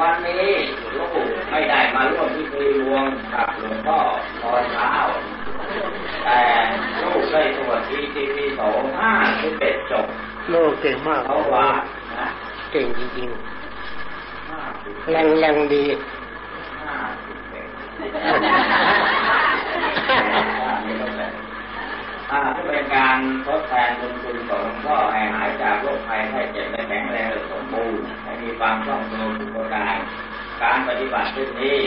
วันนี้ลูกไม่ได้มาร่วมพิธีรวงกับหลวงพ่อตอนเช้า แต่ลูกได้ตรวจทีทีพีสองห้าสิบเอ็ดจบลูกเก่งมากเขาว่านะเก่งจริงห้าสิบๆแรงแรงดี ห้าสิบเอ็ดอ่าเพื่อเป็นการทดแทนบุญคุณของหลวงพ่อให้หายจากโรคภัยไข้เจ็บและแข็งแรงและสมบูรณ์ให้มีความคล่องตัวทุกประการการปฏิบัติเช่นนี้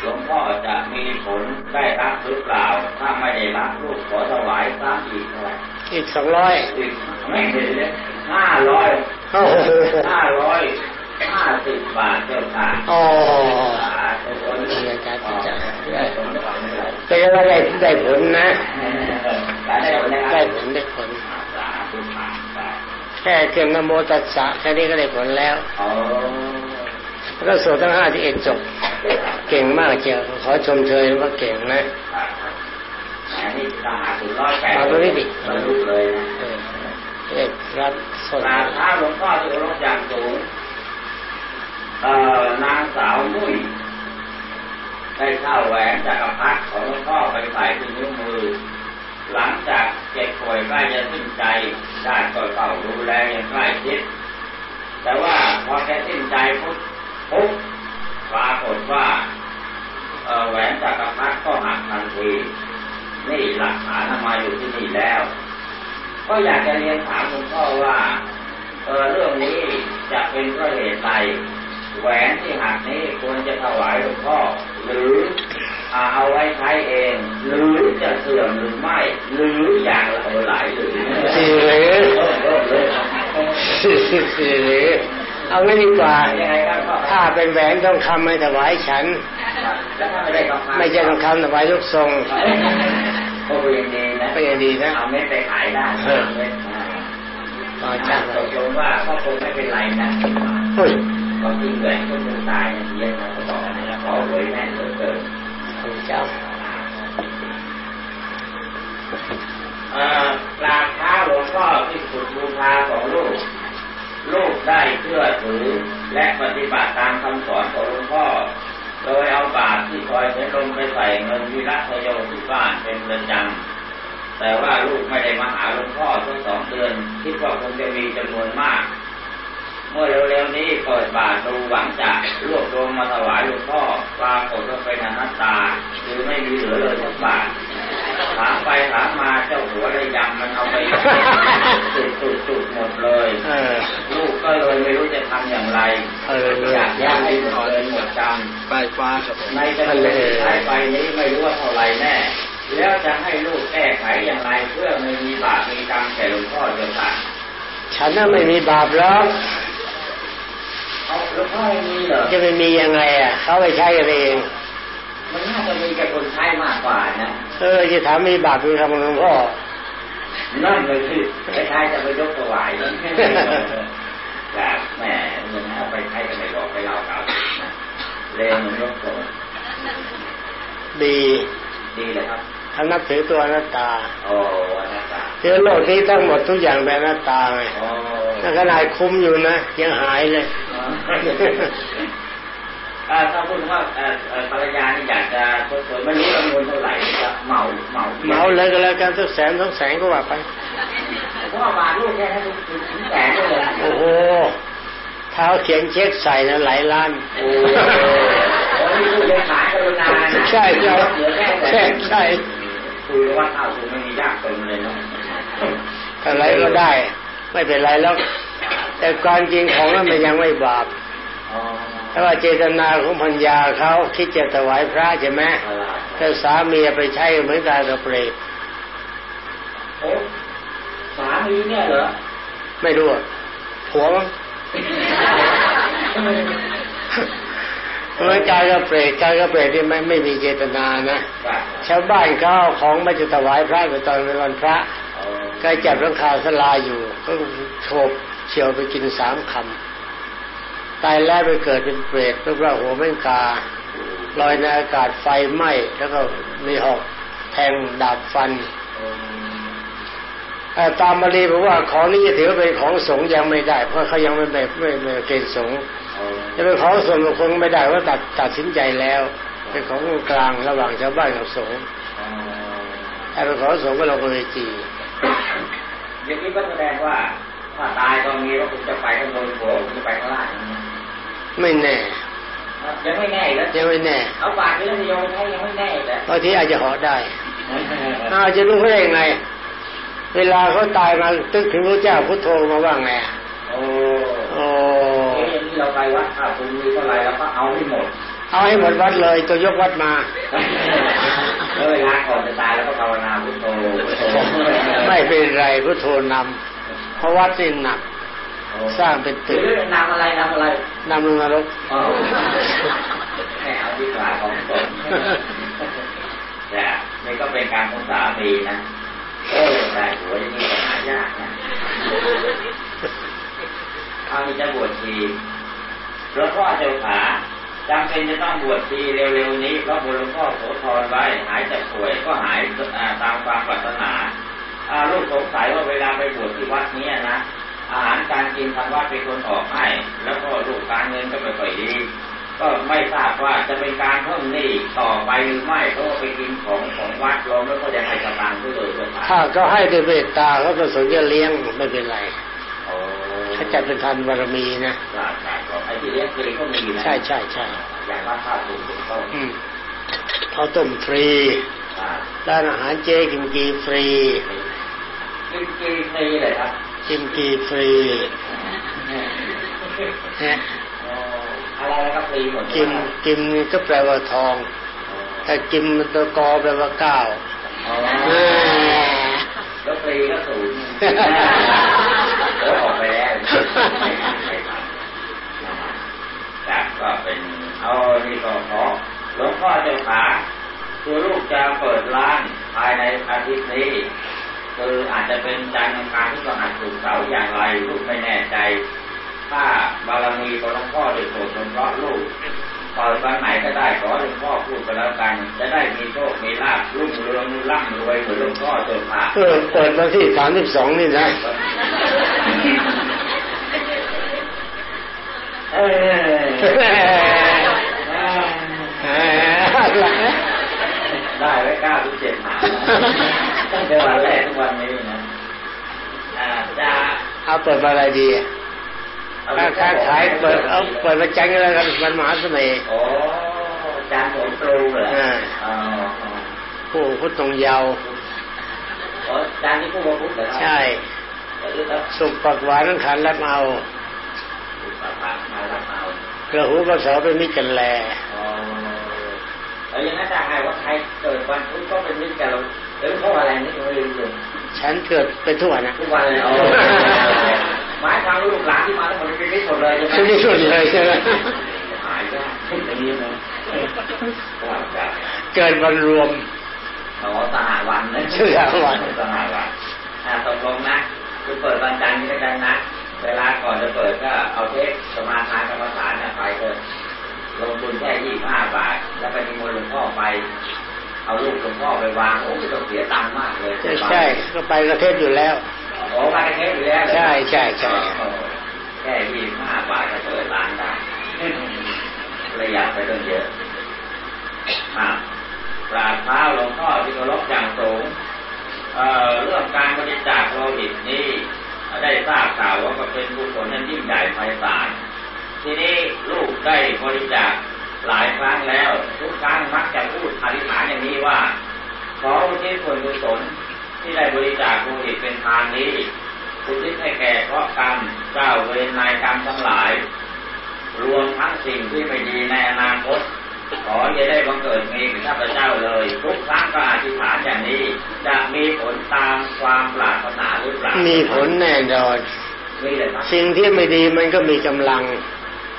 หลวงพ่อจะมีผลได้รับหรือเปล่า ถ้าไม่ได้รับลูกขอถวายซ้ำอีกเท่าไหร่อีกสองร้อยอีกไม่เห็นเลยห้าร้อยโอ้โหห้าร้อยห้าสิบบาทเจ้าค่ะโอ้สาธุดีอาจารย์ดีใจได้ผลได้ผลได้เป็นว่าได้ได้ผลนะได้ ผลได้ผลได้ผลแค่เกินนโมตัสสะแค่นี้ก็ได้ผลแล้วแล้วก็สวดทั้งห้าที่เอ็ดจบ เก่งมากเจียวขอชมเชยว่าเก่งนะน้าดมาตรงนี้ดิเลยเอ็ดรับสดาท้าหลวงพ่อที่รพอย่างสูงเอ่อนางสาวมุ้ยได้เข้าแหวนจักรพรรดิของหลวงพ่อไปใส่ที่นิ้วมือ หลังจากเจ็บป่วยใกล้จะสิ้นใจได้ก็เฝ้าดูแลอย่างใกล้ชิดแต่ว่าพอแกสิ้นใจปุ๊บปุ๊บปรากฏว่าแหวนจักรพรรดิก็หักทันทีนี่หลักฐานมาอยู่ที่นี่แล้ว ก็อยากจะเรียนถามหลวงพ่อว่าเออเรื่องนี้จะเป็นเพราะเหตุใดแหวนที่หักนี้ควรจะถวายหลวงพ่อ หรือ เอาไว้ใช้เอง หรือจะเสื่อมหรือไม่ หรืออย่างละหลายหรือสี่หรือเออเออเออสี่สี่หรือเอาไม่ดีกว่ายังไงครับพ่อถ้าเป็นแหวนต้องคำให้ถวายฉันแล้วถ้าไม่ได้ก็ไม่ใช่ต้องคำถวายลูกทรงก็ยังดีนะก็ยังดีนะเอาเม็ดไปขายได้เออเม็ดอ่าต่ออาจาจากรย์ตกลงว่าก็คงไม่เป็นไรนะเฮ้ยก็ที่เหมือนคนตายเนี่ยเยอะนะเขาบอกนะแล้วขอหวยแม่นเหลือเกินพระ เจ้าเอ่อกราบท้าหลวงพ่อที่สุดบูชาของลูก ลูกได้เชื่อถือและปฏิบัติตามคำสอนของหลวงพ่อ โดยเอาบาตรที่คอยเสลงไปใส่เงินวิรัตโยที่บ้านเป็นประจำแต่ว่าลูกไม่ได้มาหาหลวงพ่อทั้งสองเดือนคิดว่าคงจะมีจำนวนมาก เมื่อเร็วๆนี้เปิดบาตรดูหวังจะรวบรวมมาถวายหลวงพ่อปรากฏว่าเป็นอนัตตา คือไม่มีเหลือเลยสักบาทถามไปถามมาเจ้าหัวเลยยำมันเอาไปสุดสุดสุดหมดเลยเออลูกก็เลยไม่รู้จะทำอย่างไรเอออยากย่างให้หมดเลยหมดจปลายฟ้าครับผมำในจำนวนที่ใช้ไปนี้ไม่รู้ว่าเท่าไหรแน่แล้วจะให้ลูกแก้ไขอย่างไรเพื่อไม่มีบาปมีกรรมแก่หลวงพ่อเจ้าค่ะฉันน่ะไม่มีบาปหรอกเอา หลวงพ่อไม่มีเหรอจะไม่มียังไงอะเขาไปใช้กันเองมันน่าจะมีแก่คนใช้มากกว่านะเออจะถามมีบาปมีคำของหลวงพ่อนั่นเลยที่ไปใช้จะไปยกถวายนั่นแบบแหมมันเอาไปใช้กันไปบอกไปเล่าเก่านะเรียนมันยกโสดีดีเลยครับเขานับถือตัวอนัตตาโอ้อนัตตาคือโลกนี้ทั้งหมดทุกอย่างเป็นอนัตตาไงโอ้ถ้าขนาดคุ้มอยู่นะยังหายเลยอ่า ถ้าพูดว่าเอ่อเอ่อภรรยานี่อยากจะชดเชยไม่รู้จำนวนเท่าไหร่จะเหมาเหมาเหมาเลยก็แล้วกันสักแสนสองแสนก็ว่าไปเพราะว่าบาทลูกแค่ให้ถึงถึงแสนเลยโอ้โหเท้าเขียนเช็คใส่นะหลายล้านโอ้โหนี่ลูกยังขายกรุณานะใช่ใช่เหลือแค่แสใช่นใช่คุยว่าข้าวคุณไม่มียากจนเลยเนาะอะไรก็ได้ ไม่เป็นไรแล้ว แต่ความจริงของนั้นมันยังไม่บาปอ๋อถ้าว่าเจตนาของพัญญาเขาคิดจะถวายพระใช่ไหมเอาล่ะถ้าสามีไปใช้เหมือนกันกับเปรตโอ้สามีเนี่ยเหรอ ไม่รู้อะผัวมั้งเหมือนกายกับเปรตกายกับเปรตที่ไม่ไม่มีเจตนานะครับชาวบ้านเขาเอาของมาจะถวายพระไปตอนเป็นวันพระเอาก็จับรังคาสลาอยู่ ก็โฉบเฉียวไปกินสามคำตายแล้วไปเกิดเป็นเปรตรูปร่างหัวแม่งกาลอยในอากาศไฟไหม้แล้วก็มีหอกแทงดาบฟันเอ่อตามมารีบอกว่าของนี้จะถือว่าเป็นของสงฆ์ยังไม่ได้ เพราะเขายังไม่ไม่ไม่ไม่เกณฑ์สงฆ์โอ้จะเป็นของส่วนบุคคลไม่ได้ว่าตัดตัดสินใจแล้ว เป็นของกลางระหว่างชาวบ้านกับสงฆ์โอ้ถ้าเป็นของสงฆ์ก็เราก็เวจีอย่างนี้ก็แสดงว่า ถ้าตายตอนนี้ก็คงจะไปข้างบนโผล่จะไปข้างล่างนะไม่แน่ยังไม่แน่อีกแล้วยังไม่แน่เอาบาทไปแล้วยังไม่ใช่ยังไม่แน่อีกแล้วบางทีอาจจะเหาะได้อ้าวจะรู้เขาได้ยังไง เวลาเขาตายมาตึกถึงพระเจ้าพุทโธมาว่าไงอะโอ้โอ้เอ้ยอย่างนี้เราไปวัดถ้าคุณมีเท่าไหร่เราก็เอาให้หมด เอาให้หมดวัดเลยตัวยกวัดมาแล้วเวลาก่อนจะตายแล้วก็ภาวนาพุทโธพุทโธไม่เป็นไรพุทโธนำ เพราะวัดนี่หนัก สร้างเป็นหตึกรือนำอะไรนำอะไรนำลงนรกอ๋อไม่เอาดีกว่าของตนแต่นี่ก็เป็นการของสามีนะโอ้แต่หัวอยังนี้ก็หายากนะเอามีจะบวชชีหลวงพ่อเจ้าขาจำเป็นจะต้องบวชชีเร็วๆนี้เพราะบวชหลวงพ่อโสธรไว้หายจากป่วยก็หายอ่าตามความปรารถนาอ่า ลูกสงสัยว่าเวลาไปบวชที่วัดเนี้ยนะอาหารการกินทางวัดเป็นคนออกให้ แล้วก็ลูกการเงินก็ไม่ค่อยดี ก็ไม่ทราบว่าจะเป็นการเพิ่มหนี้ต่อไปหรือไม่เพราะว่าไปกินของของวัดเราไม่ค่อยจะให้สตางค์ด้วยเลยเจ้าค่ะถ้าเขาให้ด้วยเมตตาเขาประสงค์จะเลี้ยงไม่เป็นไรโอ้เขาจัดเป็นทานบารมีนะใช่ใช่ไอ้ที่เลี้ยงฟรีก็มีนะใช่ใช่ใช่อย่างว่าข้าวถูกถูกต้องอืมเขาต้มฟรีอ่าร้านอาหารเจกิมกีฟรี กินกินฟรีเลยครับกิมกีฟรีฮะอ๋ออะไรก็ฟรีหมดกิมกิมนี่ก็แปลว่าทองถ้ากิมมันตัวกอแปลว่าเก้าอ๋อแหม่แล้วฟรีก็ศูนย์เดี๋ยวออกไปแล้วจากก็เป็นเอานี่ก็ขอหลวงพ่อเจ้าขาคือลูกจะเปิดร้านภายในอาทิตย์นี้ คืออาจจะเป็นจันทร์อังคารที่ประหัสสุกร์เสาร์อย่างไรลูกไม่แน่ใจ ถ้าบารมีของหลวงพ่อได้โปรดสงเคราะห์ลูกเปิดวันไหนก็ได้ขอหลวงพ่อพูดไปแล้วกัน จะได้มีโชคมีลาภรุ่งเรืองร่ำรวยเหมือนหลวงพ่อเจ้าค่ะเออเปิดวันที่สามสิบสองนี่นะเออแหมได้ไว้เก้าสิบเจ็ดหา ตั้งแต่วันแรกถึงวันนี้นะอ่าจะเอาเปิดมาอะไรดีอะเอค้าค้าขายเปิดเอาเปิดมาจังอะไรกันมันมหาเสน่ห์โอ้จานผมปรุงเหรออ่าอ๋อผู้พุทธตรงเยาวอ๋อจานที่ผู้ว่าพุทธเหรอครับใช่หรือครับสุกปักหวานนั่งขันแล้วเอาสุขภาพมารับเอากระหูกระเสาเป็นมิตรกันแลอ๋อแล้วอย่างนั้นถ้าหากว่าใครเกิดวันพุธก็เป็นมิตรกับเรา หรือเพราะอะไรนี่ไม่รู้เลยฉันเกิดเป็นทุกวันนะทุกวันเลยอ๋อหมายความว่าลูกหลานที่มาทั้งหมดเป็นมิตรหมดเลยใช่ไหมฉันที่สุดเลยใช่ไหมหายยากอย่างนี้นะว่าจะเกิดวันรวมอ๋อสหวันนะสหวันสหวันอ่าตกลงนะคือเปิดวันจันทร์นี้แล้วกันนะ เวลาก่อนจะเปิดก็เอาเทปสมาทานกรรมฐานน่ะไปเถอะลงทุนแค่ยี่ห้าบาท เอาลูกหลวงพ่อไปวางโอ้ไม่ต้องเสียตังค์มากเลยไม่ใช่ก็ไปประเทศอยู่แล้วโอ้มาแค่อยู่แล้วใช่ใช่ใช่แค่ยี่ห้าบาทก็เปิดร้านได้ประหยัดไปตั้งเยอะอ่ากราบเท้าหลวงพ่อที่เคารพอย่างสูงเอ่อเรื่องการบริจาคโลหิตนี้ได้ทราบข่าวว่าก็เป็นบุญผลนั้นยิ่งใหญ่ไพศาลทีนี้ลูกได้บริจาค หลายครั้งแล้ว ทุกครั้งมักจะพูดอธิษฐานอย่างนี้ว่า ขออุทิศส่วนกุศลที่ได้บริจาคโลหิตเป็นทานนี้อุทิศให้แก่เพราะกรรมเจ้าเวรนายกรรมทั้งหลาย รวมทั้งสิ่งที่ไม่ดีในอนาคต ขออย่าได้บังเกิดมีกับข้าพเจ้าเลย ทุกครั้งก็อธิษฐานอย่างนี้ จะมีผลตามความปรารถนาหรือเปล่ามีมีผลแน่นอนมีเลยครับสิ่งที่ไม่ดีมันก็มีกำลัง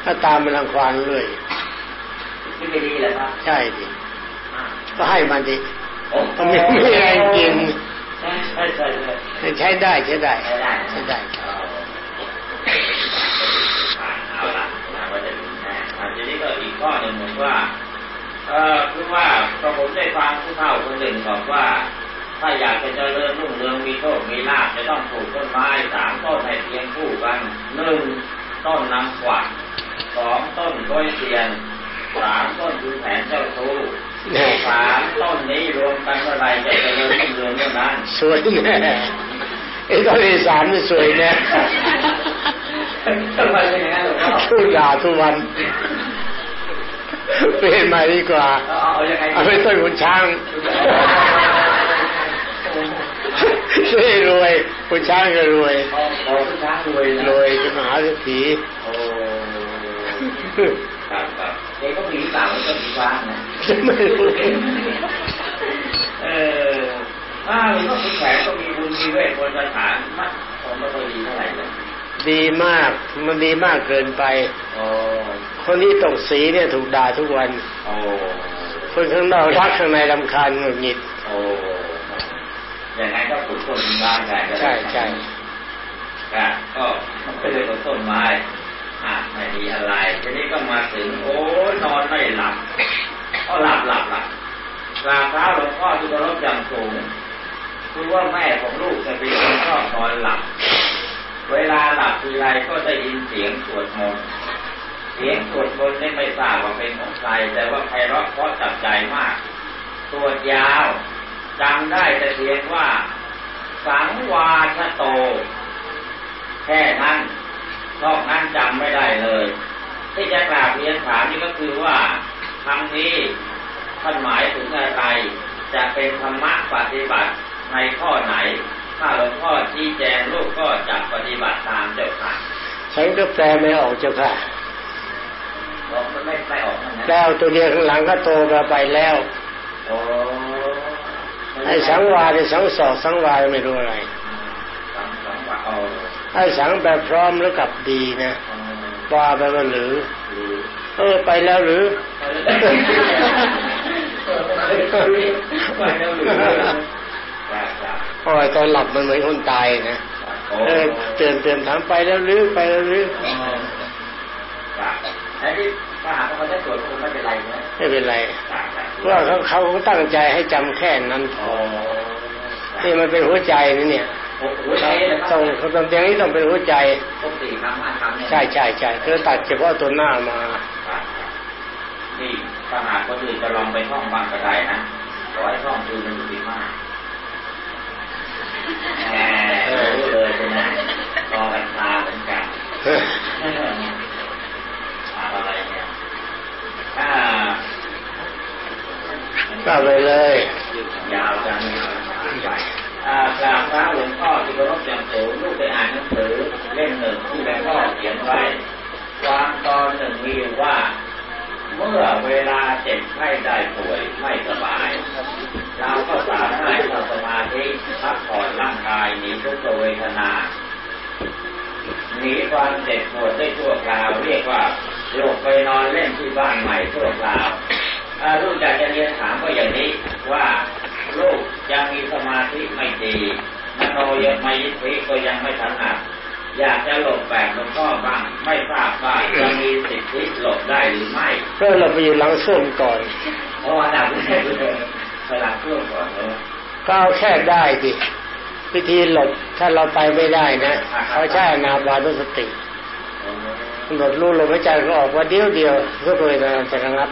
ถ้าตามมันรังควานเลย ที่ไม่ดีเลยครับใช่ดิอ่าก็ให้มันดิโอ้ก็มีมีแรงกินใช่ใช่ใช่ใช่ใช้ได้ใช้ได้ใช้ได้ใช้ได้เอาเอาละนะว่าจะถึงแน่อะทีนี้ก็อีกข้อหนึ่งผมว่าเออคือว่าก็ผมได้ฟังผู้เฒ่าคนหนึ่งบอกว่าถ้าถ้าอยากจะเจริญรุ่งเรืองมีโชคมีลาภจะต้องปลูกต้นไม้สามต้นให้เพียงคู่กันหนึ่งต้นนางกวักสองต้นกล้วยเทียน สามต้นคือแผนเจ้าชู้สามต้นนี้รวมกันเมื่อไรจะเจริญรุ่งเรืองเมื่อนั้นสวยแน่ไอ้ต้นที่สามนี่สวยแน่ทำไมเป็นอย่างนั้นหลวงพ่อพูดด่าทุกวันเปลี่ยนใหม่ดีกว่าเอาเอายังไงเอาไปต้นขุนช้างนี่รวยขุนช้างก็รวยเอาเอาผู้ช้างรวยนะรวยเป็นมหาเศรษฐีโอ้ครับครับ เด็กก็มีสาวก็มีช้างนะไม่รู้เออถ้าหลวงพ่อคุณแขกก็มีบุญมีเวทมนต์สถานมัดผมไม่ค่อยดีเท่าไหร่เลยดีมากมันดีมากเกินไปโอ้คนที่ตกสีเนี่ยถูกด่าทุกวันโอ้คนข้างนอกรักข้างในรำคาญหงุดหงิดโอ้อย่างไรก็ปลูกต้นบ้านได้ก็ได้ใช่ใช่ก็ก็เป็นเรื่องของต้นไม้อะ ไม่มีอะไร ทีนี้ก็มาถึง โอ้นอนไม่หลับก็หลับหลับหลับกราบเท้าหลวงพ่อที่เคารพอย่างสูงคือว่าแม่ของลูกจะเป็นคนชอบนอนหลับ เวลาหลับทีไรก็ได้ยินเสียงสวดมนต์เสียงสวดมนต์นี่ไม่ทราบว่าเป็นของใครแต่ว่าไพเราะเพราะจับใจมากสวดยาวจำได้แต่เพียงว่า สังวาชโต แค่นั้น นอกนั้นจำไม่ได้เลย ที่จะกราบเรียนถามนี่ก็คือว่าคำนี้ท่านหมายถึงอะไร จะเป็นธรรมะปฏิบัติในข้อไหน ถ้าหลวงพ่อชี้แจงลูกก็จะปฏิบัติตามเจ้าค่ะฉันก็แปลไม่ออกเจ้าค่ะเพราะมันไม่ไม่ออกนั่นนะแล้วตัวเดียวข้างหลังก็โตมาไปแล้วโอ้ไอ้สังวาไอ้สังสอกสังวาไม่รู้อะไร ไอ้สังแบบพร้อมแล้วกับดีนะเอาวาแปลว่าหรือหรือ เออไปแล้วหรือไปแล้วหรือครับครับโอ้ยตอนหลับมันเหมือนคนตายนะโอ้เออเตือนเตือนถามไปแล้วหรือไปแล้วหรือครับแต่ที่ถ้าหากว่าเขาจะตรวจคงไม่เป็นไรนะไม่เป็นไรครับครับเพราะว่าเขาเขาตั้งใจให้จำแค่นั้นพโอ้อนี่มันเป็นหัวใจนี่เนี่ย โอ้โหใช่เลยครัต้องเขาต้องอย่างนี้ต้องเป็นหัวใจครบสี่คำห้าคำเนี่ยใช่ใช่ใช่คือตัดเฉพาะตัวหน้ามาครับครับนี่ถ้าหากคนอื่นจะลองไปท่องบางก็ได้นะร้อยท่องคือมันอยู่ที่มากแหมรู้เลยใช่ไหมรอกันชาเหมือนกันอะไรเนี่ยอ่าก็ไปเลยยาวจังใหญ่อ่า กราบพระหลวงพ่อที่เคารพอย่างสูงลูกไปอ่านหนังสือเล่มหนึ่งที่หลวงพ่อเขียนไว้ความตอนหนึ่งมีอยู่ว่า เมื่อเวลาเจ็บไข้ได้ป่วยไม่สบาย เราก็สามารถทำสมาธิพักผ่อนร่างกายหนีทุกเวทนาหนีความเจ็บปวดได้ชั่วคราว เรียกว่าหลบไปนอนเล่นที่บ้านใหม่ชั่วคราวอ่าลูกอยากจะเรียนถามก็อย่างนี้ว่า ลูกยังมีสมาธิไม่ดีมโนยังไม่ยิทธิก็ยังไม่ถนัดอยากจะหลบแบบหลวงพ่อบ้างไม่ทราบว่าจะมีสิทธิหลบได้หรือไม่ ก็เราไปอยู่หลังส้วมก่อนเพราะว่าดับแรกเลยสลับช่วงก่อนเลยก็เอาแค่ได้ดิวิธีหลบถ้าเราไปไม่ได้นะเขาใช้อนาปานุสติหลดรู้ลมหายใจก็ออกว่าเดียวเดียวเพื่อเลยนะจะระงับ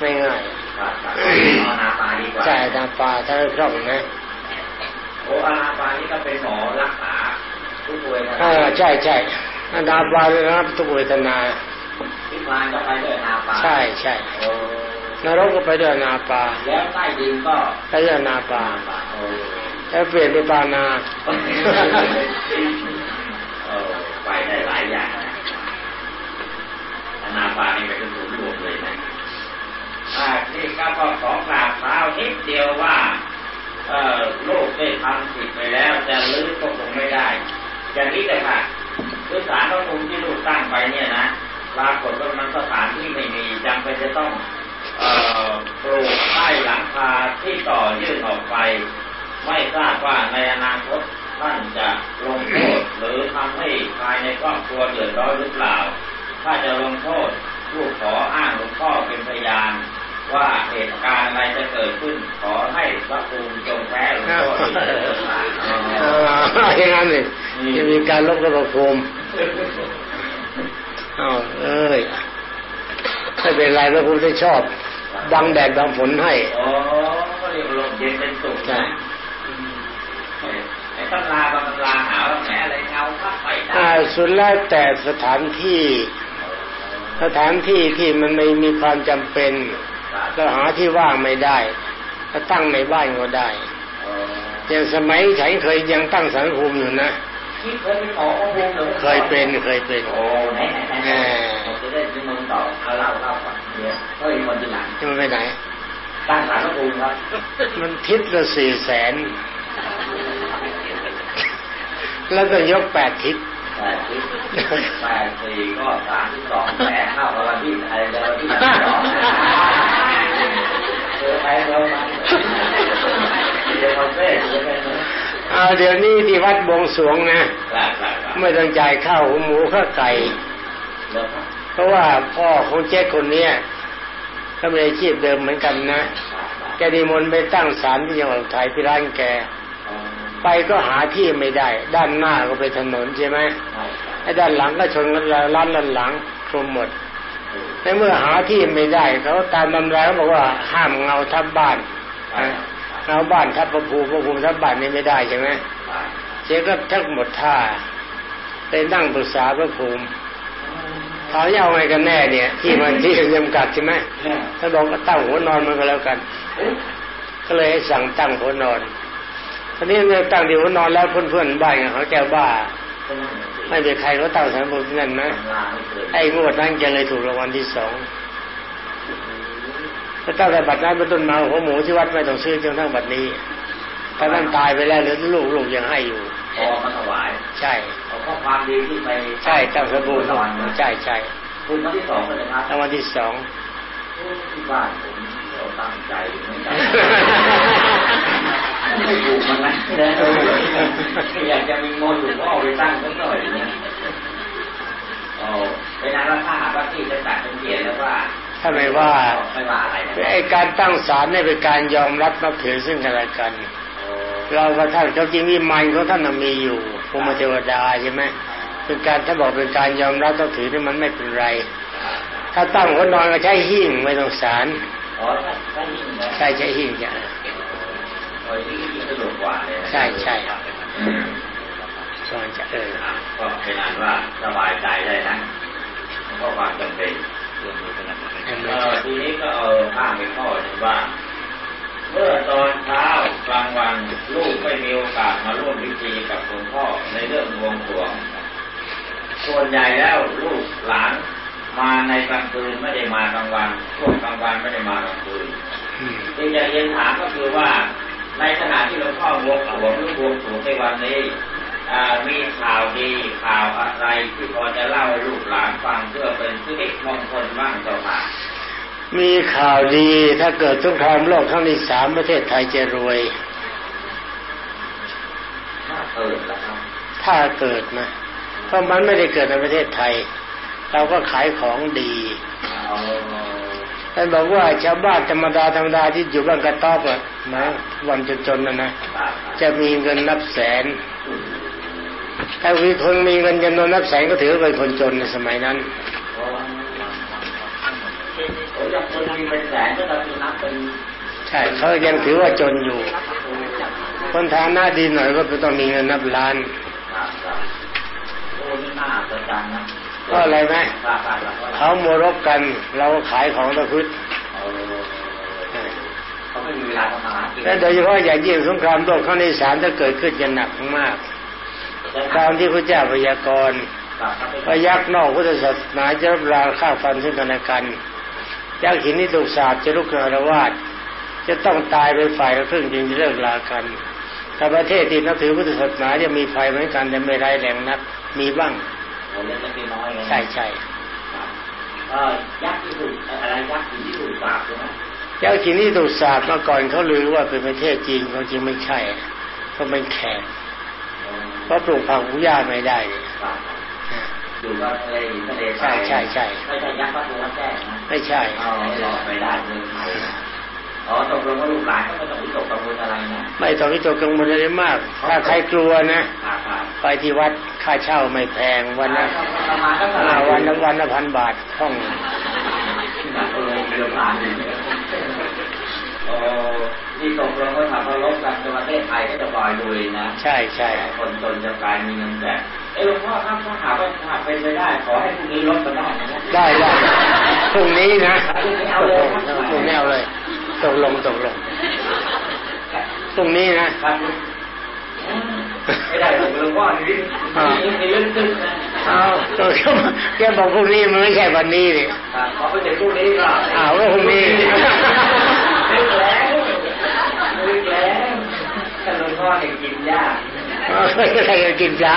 ไม่ง่ายครับครับเอานาปาดีกว่าใช่อนาปาถ้าคล่องนะโอ้อานาปานี่ก็เป็นหมอรักษาผู้ป่วยนะอ่าใช่ใช่อนาปาระงับทุกเวทนาที่พานก็ไปด้วยอานาปาใช่ใช่โอ้นรกก็ไปด้วยอนาปาแล้วใต้ดินก็ไปด้วยอนาปาอานาปาโอ้แล้วเปลี่ยนเป็นปานาเออไปได้หลายอย่างนะอานาปานี่เป็นศูนย์รวมเลยนะ อ่าที่ก็ขอกราบเท้านิดเดียวว่าเอ่อโลกได้ทำผิดไปแล้วจะลื้อก็คงไม่ได้ อย่างนี้แต่ค่ะคือสารพระภูมิที่ลูกตั้งไปเนี่ยนะปรากฏว่ามันสถานที่ไม่มีจำเป็นจะต้องเอปลูกใต้หลังคาที่ต่อยื่นออกไป ไม่ทราบว่าในอนาคตท่านจะลงโทษหรือทำให้ภายในครอบครัวเดือดร้อนหรือเปล่า ถ้าจะลงโทษลูกขออ้างหลวงพ่อเป็นพยาน ว่าเหตุการณ์อะไรจะเกิดขึ้น ขอให้พระภูมิจงแพ้หลวงพ่อที่เกิดมาเอออย่างนั้นเลยจะมีการลบกระโคมอ้าวเอ้ยไม่เป็นไรพระภูมิได้ชอบ บังแดดบังฝนให้โอ้ก็เรียกว่าลมเย็นเป็นสุขใช่นะอืมไอ้ตำราบางตำราหาว่าแหมอะไรเงาพักไปได้อ่าสุดแล้วแต่สถานที่ สถานที่ที่มันไม่มีความจำเป็น เราหาที่ว่างไม่ได้ก็ตั้งในบ้านก็ได้เอออย่างสมัยฉันเคยยังตั้งสังคมอยู่นะที่เคยเป็นหมอของวงหรือเคยเป็นเคยเป็นโอ้ไหนไหนไหนไหนผมจะได้ยินมึงต่อเอาเล่าเล่าก่อนเดี๋ยวก็อีกคนที่หลังที่มันไปไหนตั้งสารพระภูมิครับมันทิศละสี่แสนแล้วก็ยกแปดทิศแปดสิบแปดสี่ก็สามสิบสองแสนเท่ากับวันที่อะไรเดียววันที่สามสิบสอง เอาเดี๋ยวนี้ที่วัดบวงสวงนะไม่ต้องจ่ายข้าวหัวหมูข้าวไก่เพราะว่าพ่อของเจ๊คนเนี้ยก็มีอาชีพเดิมเหมือนกันนะแกนิมนต์ไปตั้งศาลที่จังหวัดอุทัยที่ร้านแกไปก็หาที่ไม่ได้ ด้านหน้าก็ไปถนนใช่ไหมไอ้ด้านหลังก็ชนร้านด้านหลังคลุมหมด ในเมื่อหาที่ไม่ได้เขาตามตำราเขาบอกว่าห้ามเงาทับบ้านเงาบ้านทับประภูพระภูทับบ้านนี่ไม่ได้ใช่ไหมเจ๊ก็ทักหมดท่าไปนั่งปรึกษาพระภูมิเขาจะเอาไงกันแน่เนี่ย ที่มันที่จำกัดใช่ไหมถ้าบอกก็ตั้งหัวนอนมันก็แล้วกัน ก็เลยให้สั่งตั้งหัวนอนทีนี้เนี่ยตั้งที่หัวนอนแล้วเพื่อนๆบ้านเขาแกบ้า ไม่มีใครเขาตั้งสารบุญนั่นนะ ไอ้งวดนั้นแกเลยถูกรางวัลที่สองถ้าตั้งแต่บัดนั้นเป็นต้นมาหัวหมูที่วัดไม่ต้องซื้อจนทั้งบัดนี้ถ้าท่านตายไปแล้วเหลือลูกลูกยังให้อยู่พอมาถวาย ใช่เอาข้อความดีที่ไป ใช่ตั้งสารบุญนอนนะใช่ใช่คุณครั้งที่สองเลยครับรางวัลที่สองที่บ้านผมเราตั้งใจเหมือนกันไม่ถูกมันนะอยากจะมีมนต์หลวงพ่อไปตั้งสักหน่อยนะโอ้ เป็นนั้นว่าถ้าหากว่าที่จะจัดเป็นเกียรติแล้วว่าถ้าไม่ว่าไม่ว่าอะไรนะไอ้การตั้งศาลเนี่ยเป็นการยอมรับนับถือซึ่งกันและกันเรากับท่านเขาจริงวิมานของท่านน่ะมีอยู่ภูมิเทวดาใช่ไหมเป็นการถ้าบอกเป็นการยอมรับต้องถือนี่มันไม่เป็นไร ถ้าตั้งหัวนอนก็ใช้หิ้งไม่ต้องสารอ๋อถ้ายิ่งนะใช่ใช้หิ้งจ้ะโอ้ยยิ่งสะดวกกว่าเลยนะใช่ใช่ก่อนจะเอออะก็เป็นอันว่าสบายใจได้นะ เพราะความจำเป็นเรื่องนี้นะเออทีนี้ก็เอาข้ามไปข้อหนึ่งว่า เมื่อตอนเช้ากลางวันลูกไม่มีโอกาสมาร่วมพิธีกับหลวงพ่อในเรื่องบวงสรวงส่วนใหญ่แล้วลูกหลานมาในกลางคืนไม่ได้มากลางวันช่วงกลางวันไม่ได้มากลางคืนอืมที่จะเรียนถามก็คือว่าในขณะที่หลวงพ่อบวงสรวงหรือบวงสรวงในวันนี้อ่า มีข่าวดีข่าวอะไรที่พอจะเล่าให้ลูกหลานฟังเพื่อเป็นสิริมงคลบ้างเจ้าค่ะมีข่าวดีถ้าเกิดสงครามโลกครั้งที่สามประเทศไทยจะรวย ถ้าเกิดแล้วครับถ้าเกิดนะเพราะมันไม่ได้เกิดในประเทศไทย เราก็ขายของดีเอาท่านบอกว่าชาวบ้านธรรมดาธรรมดาที่อยู่บ้านกระต๊อบอะนะวันจนๆนะนะจะมีเงินนับแสน ถ้ามีคนมีเงินจำนวนนับแสนก็ถือว่าเป็นคนจนในสมัยนั้นโอ้ยยังคนมีเป็นแสนก็เราจะนับเป็นใช่เขายังถือว่าจนอยู่ คนฐานะดีหน่อยก็ต้องมีเงินนับล้านครับครับโอ้นี่น่าอัศจรรย์นะเพราะอะไรไหมครับครับครับเขาโมรบกันเราก็ขายของตะพืชเออเขาไม่มีเวลาทำมาหากินและโดยเฉพาะอย่างยิ่งสงครามโลกครั้งที่สามถ้าเกิดขึ้นจะหนักมาก ตามที่พระเจ้าพยากรณ์ครับครับพยักษ์นอกพุทธศาสนาจะรับราฆ่าฟันซึ่งกันและกันยักษ์หินที่ถูกสาบจะลุกขึ้นอารวาสจะต้องตายไปฝ่ายละครึ่งจึงจะเลิกลากันถ้าประเทศที่นับถือพุทธศาสนาจะมีภัยเหมือนกันแต่ไม่ร้ายแรงนักมีบ้างผมเล่นเล็กน้อยไงใช่ใช่ครับเออยักษ์ที่ถูกอะไรยักษ์ที่ถูกปราบใช่ไหมยักษ์หินที่ถูกสาบมาก่อนเขาลือว่าเป็นประเทศจีนความจริงไม่ใช่เขาเป็นแขก เพราะปลูกผักผู้ย่าไม่ได้เนี่ยครับอยู่กับทะเลหินทะเลทราใช่ยใช่ใช่ไม่ใช่ยักษ์พระตัววัดแจ้งนะไม่ใช่อ๋อรอไปได้เมืองไทยนะอ๋อตกลงว่าลูกหลานก็ไม่ต้องวิตกกังวลอะไรนะ ไม่ต้องวิตกกังวลอะไรมาก ถ้าใครกลัวนะครับครับไปที่วัดค่าเช่าไม่แพงวันละประมาณก็เท่าไหร่อ่าวันละวันละพันบาทห้องตกลงเรือผ่านโอ้ที่ตกลงว่าทำเขาลบกันในประเทศไทยก็จะปล่อยดุยนะ ใช่ใช่คนจนจะกลายมีเงินแจกเอ้ยหลวงพ่อครับถ้าหากว่าหากเป็นไปได้ ขอให้พรุ่งนี้ลดมาได้นะได้ได้พรุ่งนี้นะพรุ่งนี้เอาเลยครับพรุ่งนี้เอาเลยตกลงตกลงพรุ่งนี้นะครับไม่ได้หลวงหลวงพ่อนี่นี่นี่เรื่องตึ้งนะเอาตัวแกบอกพรุ่งนี้มันไม่ใช่วันนี้นี่ครับขอไปถึงพรุ่งนี้ก็อ้าวก็พรุ่งนี้ ลึกแล้วลึกแล้วถ้าหลวง พ่อเนี่ยกินยากใครจะกินจะ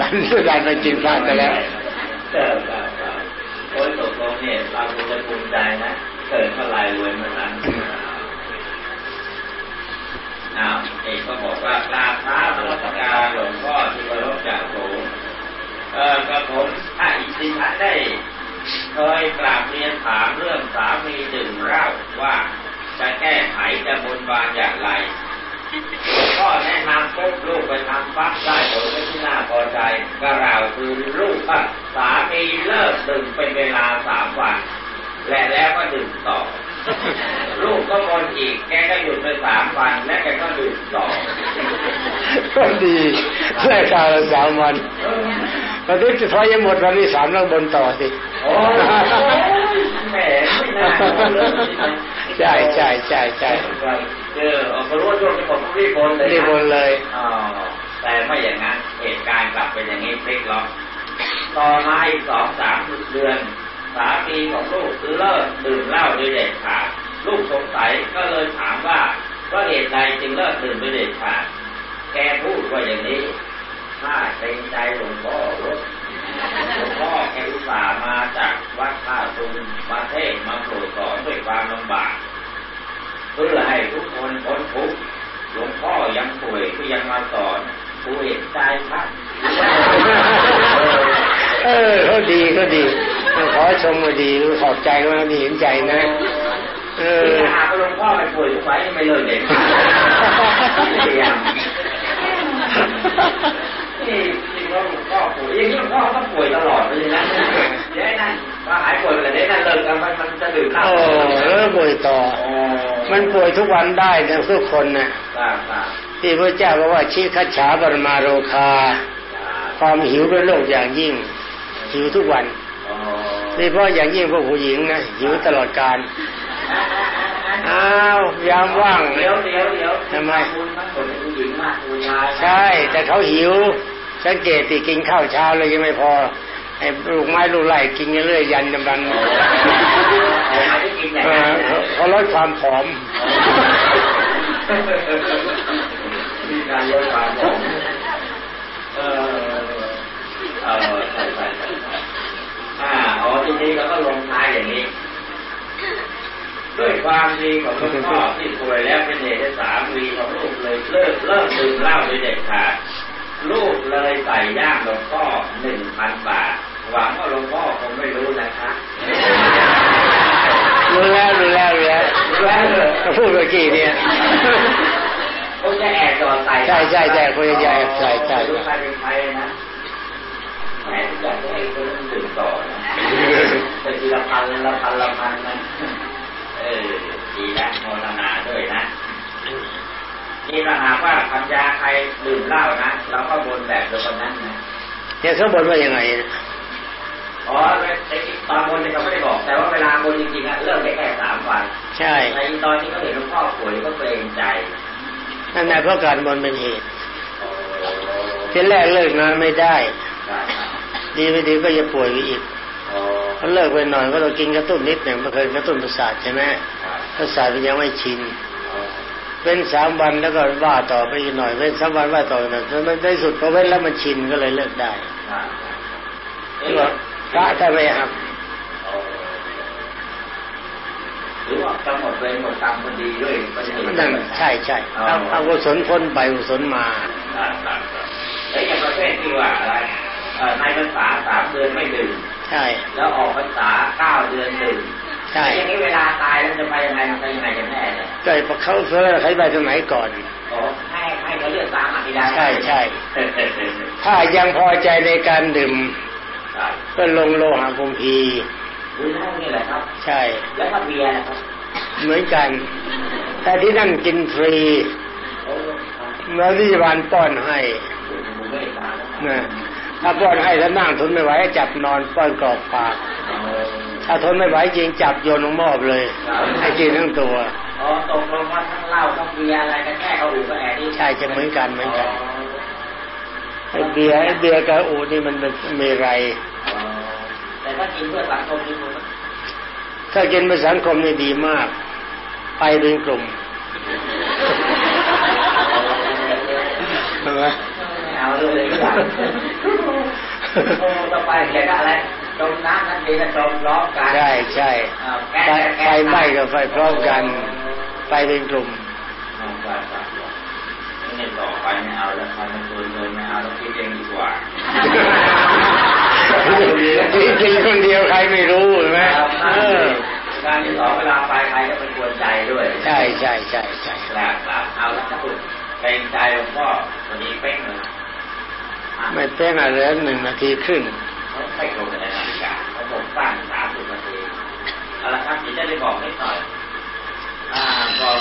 ดันสุดันไปกินพลาดไปแล้วเออครับครับโอ้ยตกลงเนี่ยเราคงจะภูมิใจนะ เกิดเท่าไรรวยเมื่อนั้นอ้าวเอกก็บอกว่ากราบเท้านมัสการหลวงพ่อที่เคารพจากโถเออกระผมถ้าอิสิทันได้ เคยกราบเรียนถามเรื่องสามีดื่มเหล้าว่า จะแก้ไขจะบนบานอย่างไรหลวงพ่อแนะนำปุ๊บลูกไปทำปั๊บได้ผลไม่ที่น่าพอใจกระเราคือลูกก็สามีเลิกดื่มเป็นเวลาสามวันและแล้วก็ดื่มต่อ ลูกก็บนอีก แกก็หยุดไปสามวัน และแกก็ดื่มต่อ ก็ดีแค่กาวละสามวันตอนนี้พอยังหมดวันที่สามแล้วบนต่อสิโอ้ยแหม ไม่น่าเลยนะใช่ใช่ใช่ใช่เออพอรู้ว่าช่วงจะหมดรีบบนเลยรีบนเลยอ๋อแต่ไม่อย่างนั้นเหตุการณ์กลับเป็นอย่างนี้พลิกล็อกต่อมาอีกสองสามเดือน สามีของลูกเลิกดื่มเหล้าโดยเด็ดขาดลูกสงสัยก็เลยถามว่าว่าเหตุใดจึงเลิกดื่มโดยเด็ดขาดแกพูดว่าอย่างนี้ถ้าเกรงใจหลวงพ่อหลวงพ่อแกอุตส่าห์มาจากวัดท่าตุงมาเทศน์มาโปรดสอนด้วยความลำบาก เพื่อให้ทุกคนพ้นทุกข์หลวงพ่อยังป่วยก็ยังมาสอนผู้เห็นใจครับเออเขาดีเขาดีขอชมว่าดีขอบใจว่าดีเห็นใจนะเออที่หากหลวงพ่อไปป่วยทุกไว้ไม่เลิกเด็ด ขาดพยายามนี่จริงว่าหลวงพ่อป่วยอย่างนี้หลวงพ่อก็ป่วยตลอดเลยนะเดี๋ยวไอ้นั่นว่าหายป่วยไปแล้วเดี๋ยวไอ้นั่นเลิกกันมันมันจะดื่มเหล้าโอ้เออป่วยต่อโอ้มันป่วยทุกวันได้นะทุกคนนะทราบทราบที่พระเจ้าบอกว่าชิคัจฉาปรมาโรคาทราบความหิวเป็นโรคอย่างยิ่ง หิวทุกวันอ๋อนี่เพราะอย่างยิ่งพวกผู้หญิงนะหิวตลอดการอ้าวยามว่างเดี๋ยวเดี๋ยวเดี๋ยวทำไมคุณทั้งหมดเป็นผู้หญิงมากผู้ชายใช่ แต่เขาหิว สังเกตติกินข้าวเช้าเลยยังไม่พอไอ้ลูกไม้ลูกไร่กินกันเรื่อยยันจำรันเอามาที่กินอย่างเขาลดความผอมการลดความผอมเออเออใช่ใช่ใช่ใช่อ่าอ๋อทีนี้เราก็ลงท้ายอย่างนี้ด้วยความดีของหลวงพ่อที่ป่วยแล้วเป็นเหตุให้สามีของลูกเลยเลิกเลิกดื่มเหล้าโดยเด็ดขาด ลูกเลยใส่ย่างหลวงพ่อหนึ่งพันบาท หวังว่าหลวงพ่อคงไม่รู้นะคะรู้แล้วรู้แล้วรู้แล้วรู้แล้วเหรอก็พูดเมื่อกี้เนี่ยคงจะแอบจอดใส่ใช่ใช่ใช่คงจะแอบใส่ใช่ไม่รู้ใครเป็นใครนะแหมอยากจะให้คนนั้นดื่มต่อนะแต่ทีละพันละพันละพันนะเออดีนะโมทนาด้วยนะ นี่ถ้าหากว่าพัญญาใครดื่มเหล้านะเราก็บนแบบเดียวกันนั้นนะเนี่ยเขาบอกว่ายังไงนะอ๋อไอ้ตอนบนเนี่ยเขาไม่ได้บอก แต่ว่าเวลาบนจริงๆอะเลิกได้แค่สามวันใช่ในตอนที่เขาเห็นหลวงพ่อป่วยก็เกรงใจนั่นแหละเพราะการบนเป็นเหตุโอ้ทีแรกเลิกนานไม่ได้ได้ครับดีไม่ดีก็จะป่วยไปอีกโอ้ถ้าเลิกไปหน่อยก็ต้องกินกระตุ้นนิดหนึ่งมันเคยกระตุ้นประสาทใช่ไหมครับประสาทมันยังไม่ชินโอ้ เป็นสามวันแล้วก็ว่าต่อไปอีกหน่อยเป็นสามวันว่าต่ออีกหน่อยจนมันได้สุดพอเว้นแล้วมันชินก็เลยเลิกได้ครับที่ว่าพระถ้าไม่หักโอ้หรือว่ากำหนดเวรหมดกรรมพอดีด้วยพอดีนั่นใช่ใช่เอาเอากุศลพ้นไปกุศลมาครับครับครับแล้วอย่างประเภทที่ว่าอะไรเอ่อในพรรษาสามเดือนไม่ดื่มใช่ แล้วออกพรรษาเก้าเดือนดื่ม ใช่อย่างนี้เวลาตายแล้วจะไปยังไงมันไปยังไงกันแน่เนี่ยก็เขาเฟ้อใครไปสมัยก่อนโอ้ให้ให้เขาเลือกตามอภิดาใช่ใช่เออเออเออถ้ายังพอใจในการดื่มครับก็ลงโลหะคุมพีดูเท่านี้แหละครับ ใช่ แล้วถ้าเบียร์นะครับเหมือนกัน แต่ที่นั่นกินฟรีโอ้ครับเมื่อที่บาลป้อนให้ผมไม่ตามแล้วนะถ้าป้อนให้ถ้านั่งทนไม่ไหวจับนอนป้อนกรอกปาก ถ้าทนไม่ไหวจริงจับโยนลงหม้อไปเลยให้กินทั้งตัวอ๋อตกลงว่าทั้งเหล้าทั้งเบียร์อะไรกันแค่เขาอู่ก็แอร์นี่ใช่จะเหมือนกันเหมือนกันไอ้เบียร์ไอ้เบียร์กับอูนี่มันเป็นมีไรอ๋อแต่ถ้ากินเพื่อสังคมนี่คุณถ้ากินเป็นสังคมนี่ดีมาก ไปเป็นกลุ่มใช่ไหมไม่เอาเลยเลยครับโอ้ ต่อไปเดี๋ยวก็อะไรจมน้ำนั่นดีนะจมล้อมกัน ใช่ใช่อ้าวแก้ไฟแก้ไฟไหม้กับไฟพร้อมกันไปเป็นกลุ่มอ๋อไฟไฟนี่ต่อไปไม่เอาแล้วใครมาชวนเลยไม่เอาแล้วคิดเองดีกว่ากินคนเดียวใครไม่รู้ใช่ไหมครับเออการที่สองเวลาไปใครก็เป็นกวนใจด้วย ใช่ใช่ใช่ใช่ครับครับเอาแล้วถ้าคุณเกรงใจหลวงพ่อวันนี้เป้งเลยอะ ไม่แป้งอะไรหนึ่งนาทีครึ่งเขาไม่ตรงกับในนาฬิกาเขาบอกสร้งสามสิบนาทีเอาละครับเดี๋ยวจะได้บอกนิดหน่อยอ่าบอก